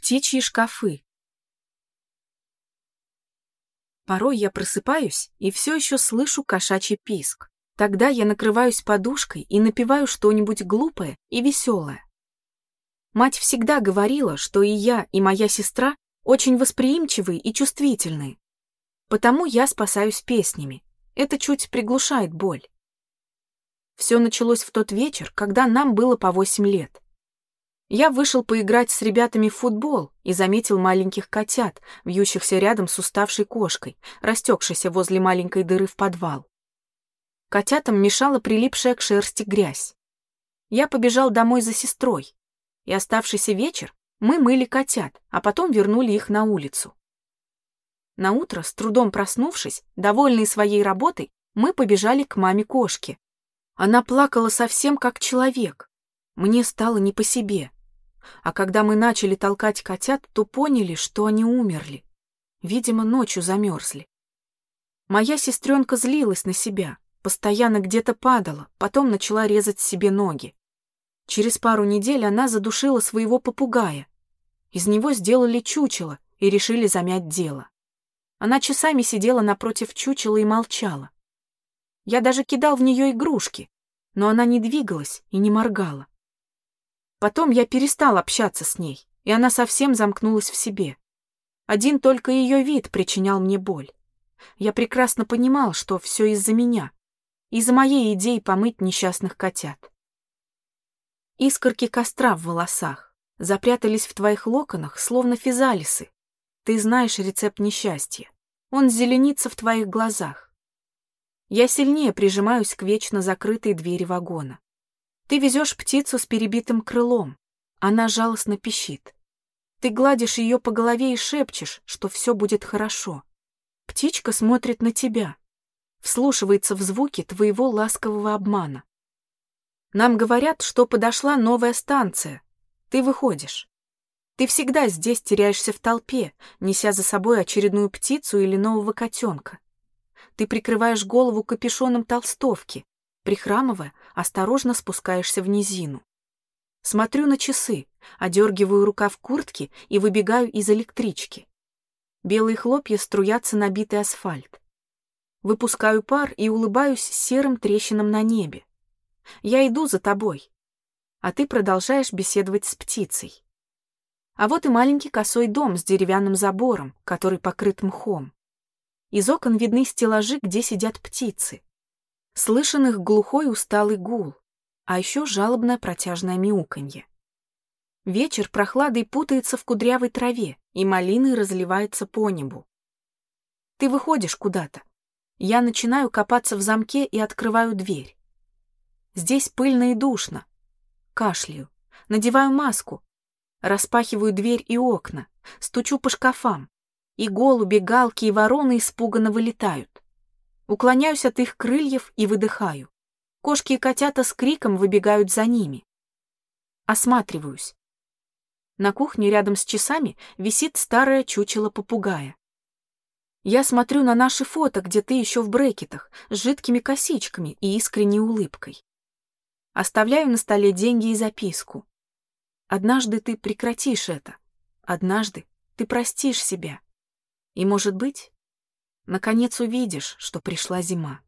Птичьи шкафы. Порой я просыпаюсь и все еще слышу кошачий писк. Тогда я накрываюсь подушкой и напеваю что-нибудь глупое и веселое. Мать всегда говорила, что и я, и моя сестра очень восприимчивые и чувствительные. Потому я спасаюсь песнями. Это чуть приглушает боль. Все началось в тот вечер, когда нам было по восемь лет. Я вышел поиграть с ребятами в футбол и заметил маленьких котят, вьющихся рядом с уставшей кошкой, растекшейся возле маленькой дыры в подвал. Котятам мешала прилипшая к шерсти грязь. Я побежал домой за сестрой, и оставшийся вечер мы мыли котят, а потом вернули их на улицу. На утро, с трудом проснувшись, довольные своей работой, мы побежали к маме кошки. Она плакала совсем как человек. Мне стало не по себе. А когда мы начали толкать котят, то поняли, что они умерли. Видимо, ночью замерзли. Моя сестренка злилась на себя, постоянно где-то падала, потом начала резать себе ноги. Через пару недель она задушила своего попугая. Из него сделали чучело и решили замять дело. Она часами сидела напротив чучела и молчала. Я даже кидал в нее игрушки, но она не двигалась и не моргала. Потом я перестал общаться с ней, и она совсем замкнулась в себе. Один только ее вид причинял мне боль. Я прекрасно понимал, что все из-за меня, из-за моей идеи помыть несчастных котят. Искорки костра в волосах запрятались в твоих локонах, словно физалисы. Ты знаешь рецепт несчастья. Он зеленится в твоих глазах. Я сильнее прижимаюсь к вечно закрытой двери вагона. Ты везешь птицу с перебитым крылом. Она жалостно пищит. Ты гладишь ее по голове и шепчешь, что все будет хорошо. Птичка смотрит на тебя, вслушивается в звуки твоего ласкового обмана. Нам говорят, что подошла новая станция. Ты выходишь. Ты всегда здесь теряешься в толпе, неся за собой очередную птицу или нового котенка. Ты прикрываешь голову капюшоном толстовки, Прихрамывая, осторожно спускаешься в низину. Смотрю на часы, одергиваю рукав куртки и выбегаю из электрички. Белые хлопья струятся на битый асфальт. Выпускаю пар и улыбаюсь серым трещинам на небе. Я иду за тобой, а ты продолжаешь беседовать с птицей. А вот и маленький косой дом с деревянным забором, который покрыт мхом. Из окон видны стеллажи, где сидят птицы. Слышен их глухой усталый гул, а еще жалобное протяжное мяуканье. Вечер прохладой путается в кудрявой траве, и малиной разливается по небу. Ты выходишь куда-то. Я начинаю копаться в замке и открываю дверь. Здесь пыльно и душно. Кашляю, надеваю маску, распахиваю дверь и окна, стучу по шкафам, и голуби, галки и вороны испуганно вылетают. Уклоняюсь от их крыльев и выдыхаю. Кошки и котята с криком выбегают за ними. Осматриваюсь. На кухне рядом с часами висит старое чучело попугая. Я смотрю на наши фото, где ты еще в брекетах, с жидкими косичками и искренней улыбкой. Оставляю на столе деньги и записку. Однажды ты прекратишь это. Однажды ты простишь себя. И, может быть, Наконец увидишь, что пришла зима.